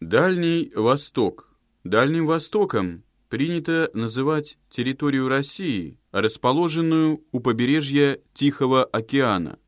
Дальний Восток. Дальним Востоком принято называть территорию России, расположенную у побережья Тихого океана.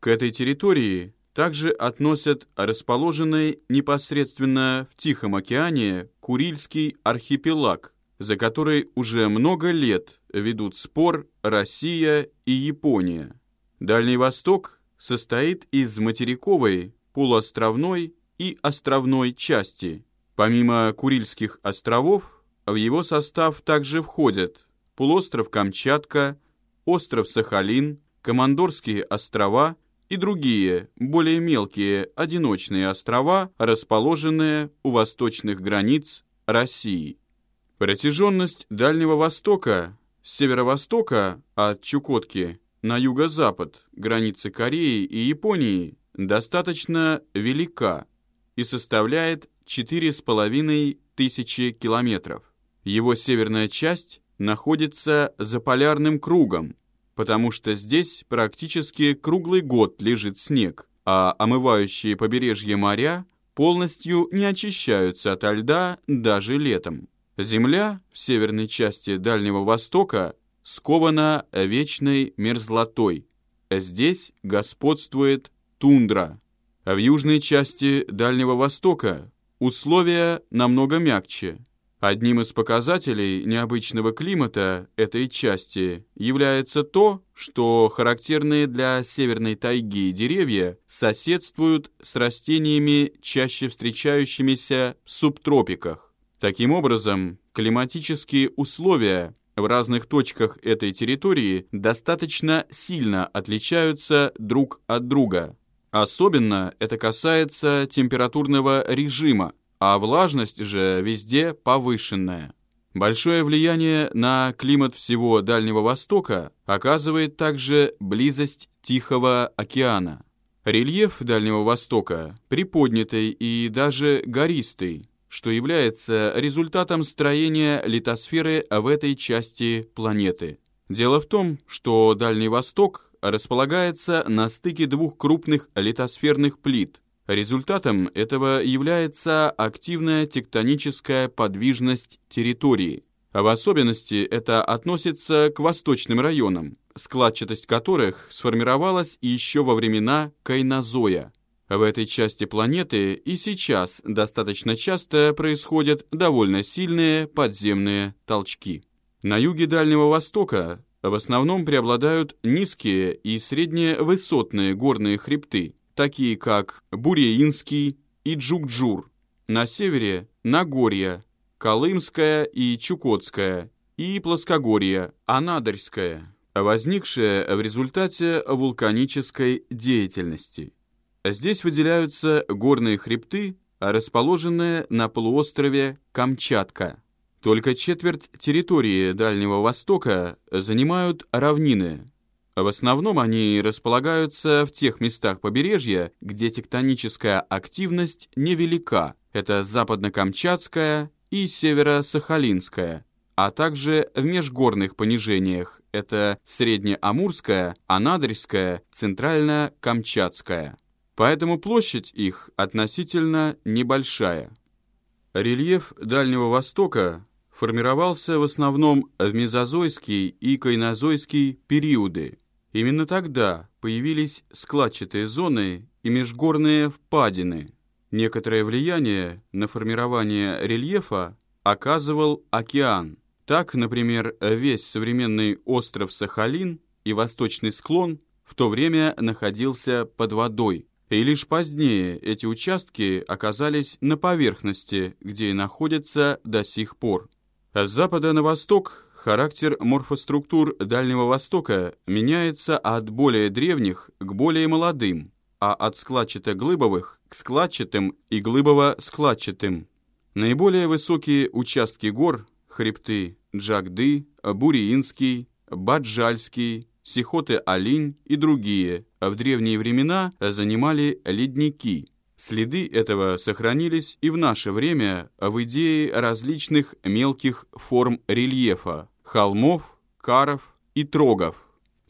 К этой территории также относят расположенный непосредственно в Тихом океане Курильский архипелаг, за который уже много лет ведут спор Россия и Япония. Дальний Восток состоит из материковой, полуостровной и островной части. Помимо Курильских островов, в его состав также входят полуостров Камчатка, остров Сахалин, Командорские острова и другие, более мелкие, одиночные острова, расположенные у восточных границ России. Протяженность Дальнего Востока с северо-востока от Чукотки на юго-запад границы Кореи и Японии достаточно велика и составляет 4,5 тысячи километров. Его северная часть находится за полярным кругом, потому что здесь практически круглый год лежит снег, а омывающие побережье моря полностью не очищаются ото льда даже летом. Земля в северной части Дальнего Востока скована вечной мерзлотой. Здесь господствует тундра. А в южной части Дальнего Востока условия намного мягче. Одним из показателей необычного климата этой части является то, что характерные для северной тайги деревья соседствуют с растениями, чаще встречающимися в субтропиках. Таким образом, климатические условия в разных точках этой территории достаточно сильно отличаются друг от друга. Особенно это касается температурного режима, а влажность же везде повышенная. Большое влияние на климат всего Дальнего Востока оказывает также близость Тихого океана. Рельеф Дальнего Востока приподнятый и даже гористый, что является результатом строения литосферы в этой части планеты. Дело в том, что Дальний Восток располагается на стыке двух крупных литосферных плит. Результатом этого является активная тектоническая подвижность территории. В особенности это относится к восточным районам, складчатость которых сформировалась еще во времена Кайнозоя. В этой части планеты и сейчас достаточно часто происходят довольно сильные подземные толчки. На юге Дальнего Востока в основном преобладают низкие и средневысотные горные хребты, такие как Буреинский и Джукджур. На севере – Нагорье, Колымское и Чукотское, и Плоскогорье, Анадырское, возникшее в результате вулканической деятельности. Здесь выделяются горные хребты, расположенные на полуострове Камчатка. Только четверть территории Дальнего Востока занимают равнины. В основном они располагаются в тех местах побережья, где тектоническая активность невелика. Это Западно-Камчатская и Северо-Сахалинская, а также в межгорных понижениях. Это Среднеамурская, Анадырская, Центрально-Камчатская. Поэтому площадь их относительно небольшая. Рельеф Дальнего Востока формировался в основном в мезозойский и кайнозойский периоды. Именно тогда появились складчатые зоны и межгорные впадины. Некоторое влияние на формирование рельефа оказывал океан. Так, например, весь современный остров Сахалин и восточный склон в то время находился под водой. И лишь позднее эти участки оказались на поверхности, где и находятся до сих пор. С запада на восток характер морфоструктур Дальнего Востока меняется от более древних к более молодым, а от складчато-глыбовых к складчатым и глыбово-складчатым. Наиболее высокие участки гор, хребты Джагды, Буриинский, Баджальский, Сихоты-Алинь и другие в древние времена занимали ледники – Следы этого сохранились и в наше время в идее различных мелких форм рельефа – холмов, каров и трогов.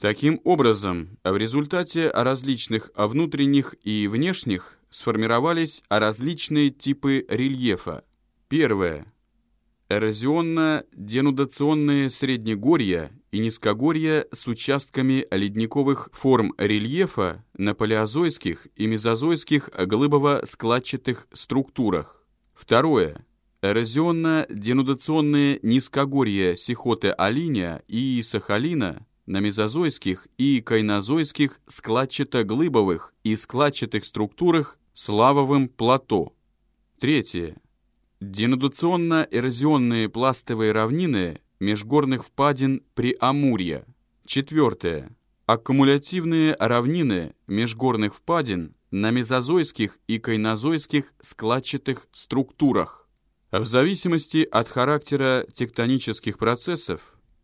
Таким образом, в результате различных внутренних и внешних сформировались различные типы рельефа. Первое. Эрозионно-денудационные среднегорья и низкогорья с участками ледниковых форм рельефа на палеозойских и мезозойских глыбово-складчатых структурах. Второе. Эрозионно-денудационные низкогорья Сихоты-Алиня и Сахалина на мезозойских и кайнозойских складчато-глыбовых и складчатых структурах с лавовым плато. Третье. Денудационно-эрозионные пластовые равнины межгорных впадин при Амурье. Четвертое. Аккумулятивные равнины межгорных впадин на мезозойских и кайнозойских складчатых структурах. В зависимости от характера тектонических процессов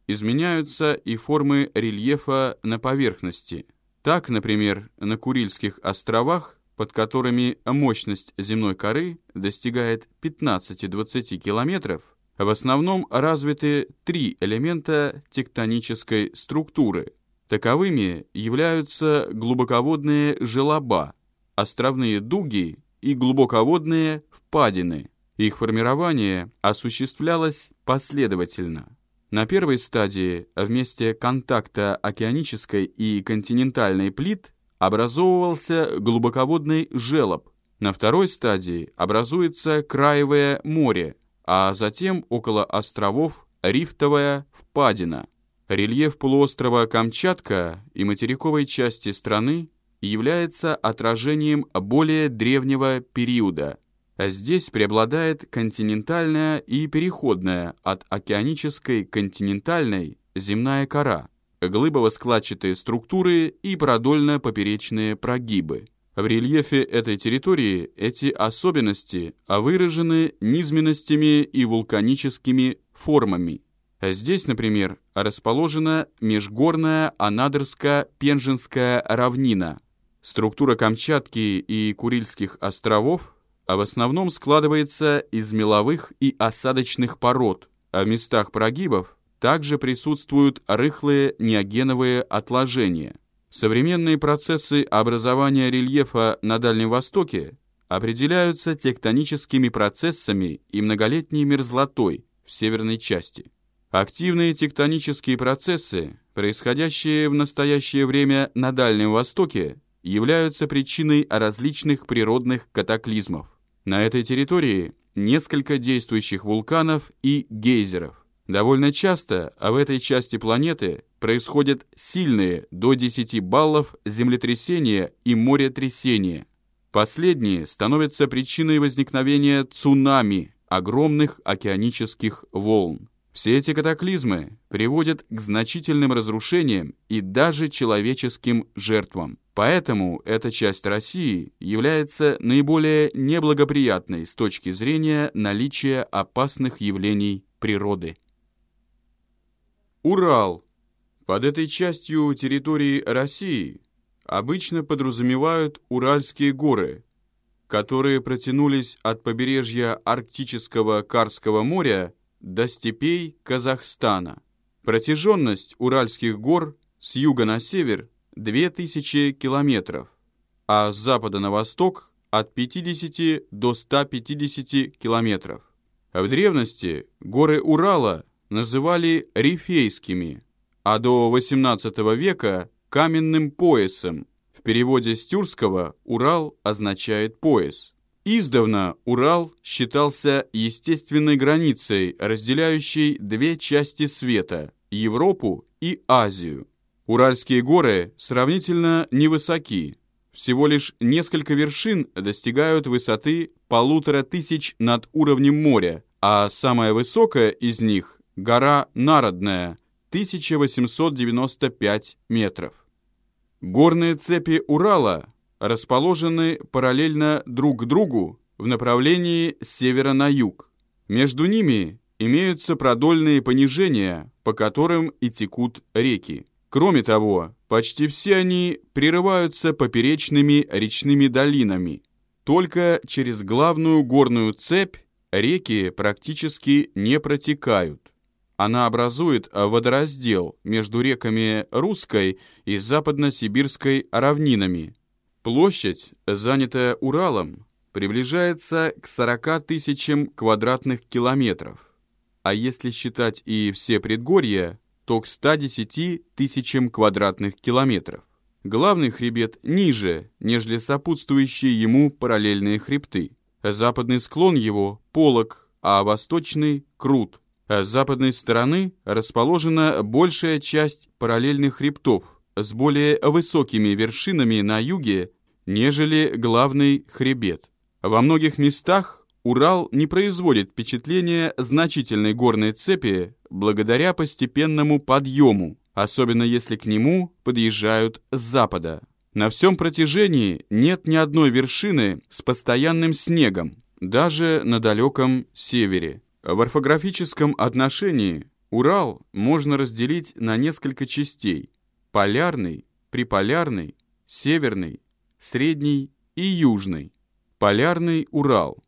изменяются и формы рельефа на поверхности. Так, например, на Курильских островах, под которыми мощность земной коры достигает 15-20 километров, в основном развиты три элемента тектонической структуры. Таковыми являются глубоководные желоба, островные дуги и глубоководные впадины. Их формирование осуществлялось последовательно. На первой стадии вместе контакта океанической и континентальной плит образовывался глубоководный желоб. На второй стадии образуется краевое море, а затем около островов рифтовая впадина. Рельеф полуострова Камчатка и материковой части страны является отражением более древнего периода – а здесь преобладает континентальная и переходная от океанической континентальной земная кора, глыбово-складчатые структуры и продольно-поперечные прогибы. В рельефе этой территории эти особенности выражены низменностями и вулканическими формами. Здесь, например, расположена межгорная Анадырско-Пенжинская равнина. Структура Камчатки и Курильских островов в основном складывается из меловых и осадочных пород, а в местах прогибов также присутствуют рыхлые неогеновые отложения. Современные процессы образования рельефа на Дальнем Востоке определяются тектоническими процессами и многолетней мерзлотой в северной части. Активные тектонические процессы, происходящие в настоящее время на Дальнем Востоке, являются причиной различных природных катаклизмов. На этой территории несколько действующих вулканов и гейзеров. Довольно часто а в этой части планеты происходят сильные до 10 баллов землетрясения и моретрясения. Последние становятся причиной возникновения цунами, огромных океанических волн. Все эти катаклизмы приводят к значительным разрушениям и даже человеческим жертвам. Поэтому эта часть России является наиболее неблагоприятной с точки зрения наличия опасных явлений природы. Урал. Под этой частью территории России обычно подразумевают Уральские горы, которые протянулись от побережья Арктического Карского моря до степей Казахстана. Протяженность Уральских гор с юга на север – 2000 километров, а с запада на восток от 50 до 150 километров. В древности горы Урала называли Рифейскими, а до XVIII века – каменным поясом. В переводе с тюркского «Урал» означает «пояс». Издавна Урал считался естественной границей, разделяющей две части света – Европу и Азию. Уральские горы сравнительно невысоки. Всего лишь несколько вершин достигают высоты полутора тысяч над уровнем моря, а самая высокая из них – гора Народная, 1895 метров. Горные цепи Урала расположены параллельно друг другу в направлении с севера на юг. Между ними имеются продольные понижения, по которым и текут реки. Кроме того, почти все они прерываются поперечными речными долинами. Только через главную горную цепь реки практически не протекают. Она образует водораздел между реками Русской и Западно-Сибирской равнинами. Площадь, занятая Уралом, приближается к 40 тысячам квадратных километров, а если считать и все предгорья, то к 110 тысячам квадратных километров. Главный хребет ниже, нежели сопутствующие ему параллельные хребты. Западный склон его – полог, а восточный – крут. С западной стороны расположена большая часть параллельных хребтов с более высокими вершинами на юге, нежели главный хребет. Во многих местах Урал не производит впечатления значительной горной цепи благодаря постепенному подъему, особенно если к нему подъезжают с запада. На всем протяжении нет ни одной вершины с постоянным снегом, даже на далеком севере. В орфографическом отношении Урал можно разделить на несколько частей – полярный, приполярный, северный, средний и южный. Полярный Урал.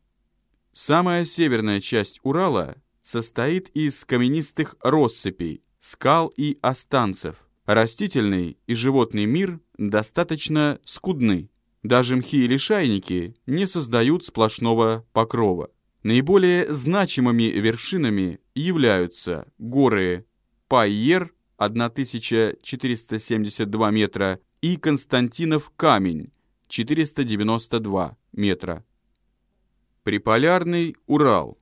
Самая северная часть Урала состоит из каменистых россыпей, скал и останцев. Растительный и животный мир достаточно скудны. Даже мхи или шайники не создают сплошного покрова. Наиболее значимыми вершинами являются горы Пайер 1472 метра и Константинов камень 492 метра. Приполярный Урал.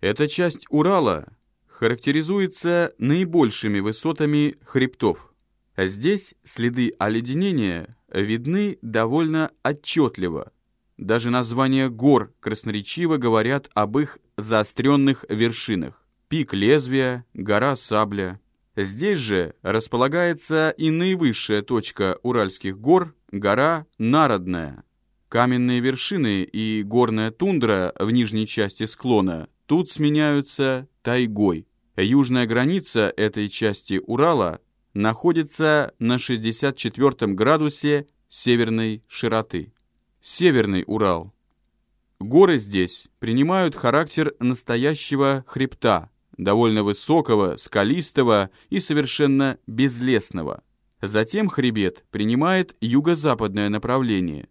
Эта часть Урала характеризуется наибольшими высотами хребтов. Здесь следы оледенения видны довольно отчетливо. Даже названия гор красноречиво говорят об их заостренных вершинах. Пик лезвия, гора Сабля. Здесь же располагается и наивысшая точка Уральских гор Гора Народная. Каменные вершины и горная тундра в нижней части склона тут сменяются тайгой. Южная граница этой части Урала находится на 64 градусе северной широты. Северный Урал. Горы здесь принимают характер настоящего хребта, довольно высокого, скалистого и совершенно безлесного. Затем хребет принимает юго-западное направление.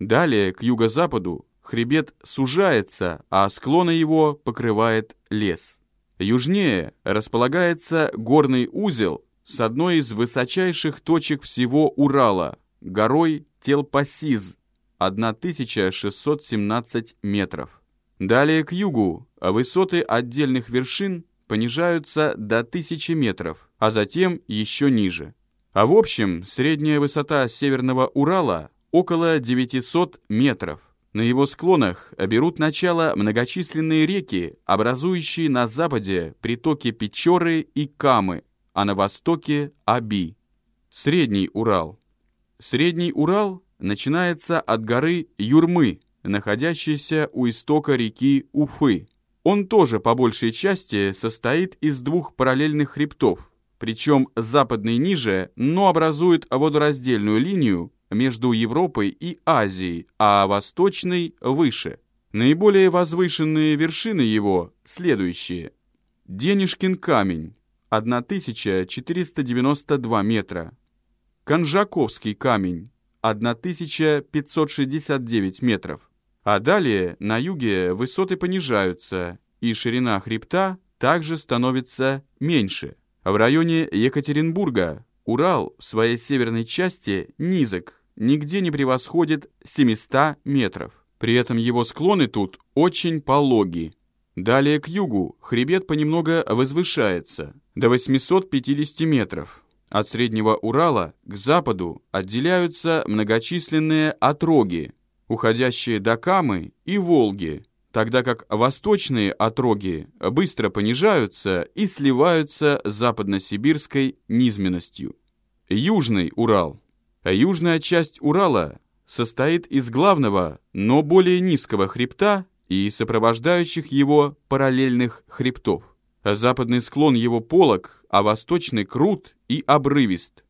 Далее, к юго-западу, хребет сужается, а склоны его покрывает лес. Южнее располагается горный узел с одной из высочайших точек всего Урала, горой Телпасиз, 1617 метров. Далее к югу высоты отдельных вершин понижаются до 1000 метров, а затем еще ниже. А в общем, средняя высота Северного Урала около 900 метров. На его склонах берут начало многочисленные реки, образующие на западе притоки Печоры и Камы, а на востоке – Аби. Средний Урал. Средний Урал начинается от горы Юрмы, находящейся у истока реки Уфы. Он тоже по большей части состоит из двух параллельных хребтов – причем западный ниже, но образует водораздельную линию между Европой и Азией, а восточный выше. Наиболее возвышенные вершины его следующие. Денежкин камень 1492 метра. Конжаковский камень 1569 метров. А далее на юге высоты понижаются, и ширина хребта также становится меньше. В районе Екатеринбурга Урал в своей северной части низок, нигде не превосходит 700 метров. При этом его склоны тут очень пологи. Далее к югу хребет понемнога возвышается до 850 метров. От Среднего Урала к западу отделяются многочисленные отроги, уходящие до Камы и Волги, тогда как восточные отроги быстро понижаются и сливаются с западносибирской низменностью. Южный Урал. Южная часть Урала состоит из главного, но более низкого хребта и сопровождающих его параллельных хребтов. Западный склон его полог, а восточный крут и обрывист.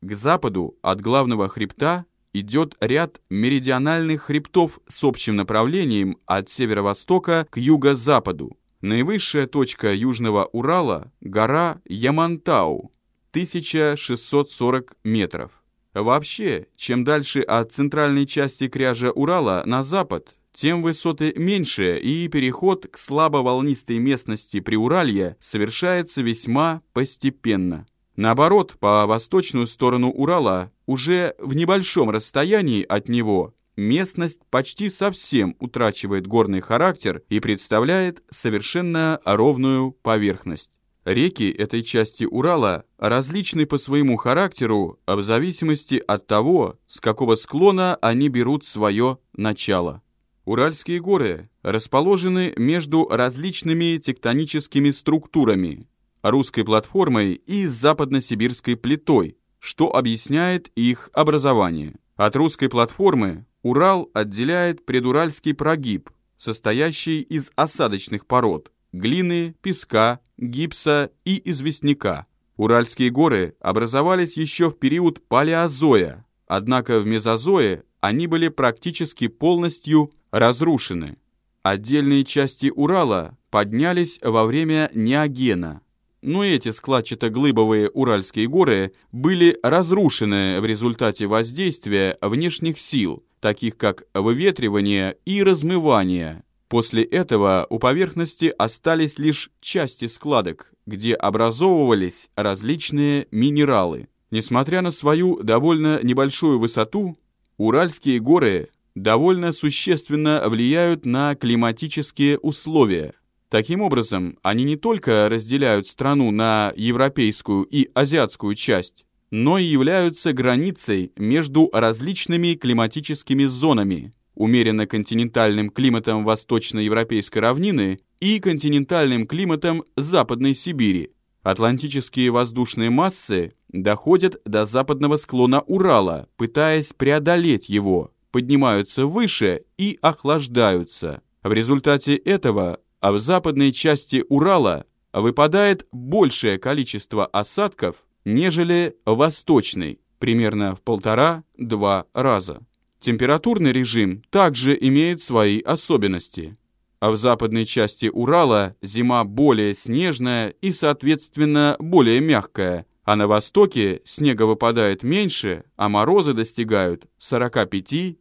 К западу от главного хребта идет ряд меридиональных хребтов с общим направлением от северо-востока к юго-западу. Наивысшая точка Южного Урала – гора Ямантау, 1640 метров. Вообще, чем дальше от центральной части кряжа Урала на запад, тем высоты меньше, и переход к слабоволнистой местности Приуралья совершается весьма постепенно. Наоборот, по восточную сторону Урала, уже в небольшом расстоянии от него, местность почти совсем утрачивает горный характер и представляет совершенно ровную поверхность. Реки этой части Урала различны по своему характеру в зависимости от того, с какого склона они берут свое начало. Уральские горы расположены между различными тектоническими структурами, русской платформой и западно-сибирской плитой, что объясняет их образование. От русской платформы Урал отделяет предуральский прогиб, состоящий из осадочных пород, глины, песка, гипса и известняка. Уральские горы образовались еще в период палеозоя, однако в мезозое они были практически полностью разрушены. Отдельные части Урала поднялись во время неогена, но эти складчато-глыбовые Уральские горы были разрушены в результате воздействия внешних сил, таких как выветривание и размывание, После этого у поверхности остались лишь части складок, где образовывались различные минералы. Несмотря на свою довольно небольшую высоту, Уральские горы довольно существенно влияют на климатические условия. Таким образом, они не только разделяют страну на европейскую и азиатскую часть, но и являются границей между различными климатическими зонами, умеренно-континентальным климатом восточноевропейской равнины и континентальным климатом Западной Сибири. Атлантические воздушные массы доходят до западного склона Урала, пытаясь преодолеть его, поднимаются выше и охлаждаются. В результате этого а в западной части Урала выпадает большее количество осадков, нежели восточной, примерно в полтора-два раза. Температурный режим также имеет свои особенности. А в западной части Урала зима более снежная и, соответственно, более мягкая, а на востоке снега выпадает меньше, а морозы достигают 45-50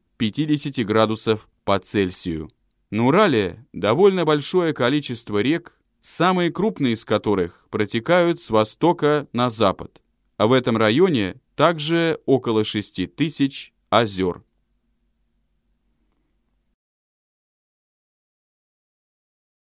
градусов по Цельсию. На Урале довольно большое количество рек, самые крупные из которых протекают с востока на запад. А в этом районе также около 6 тысяч озер.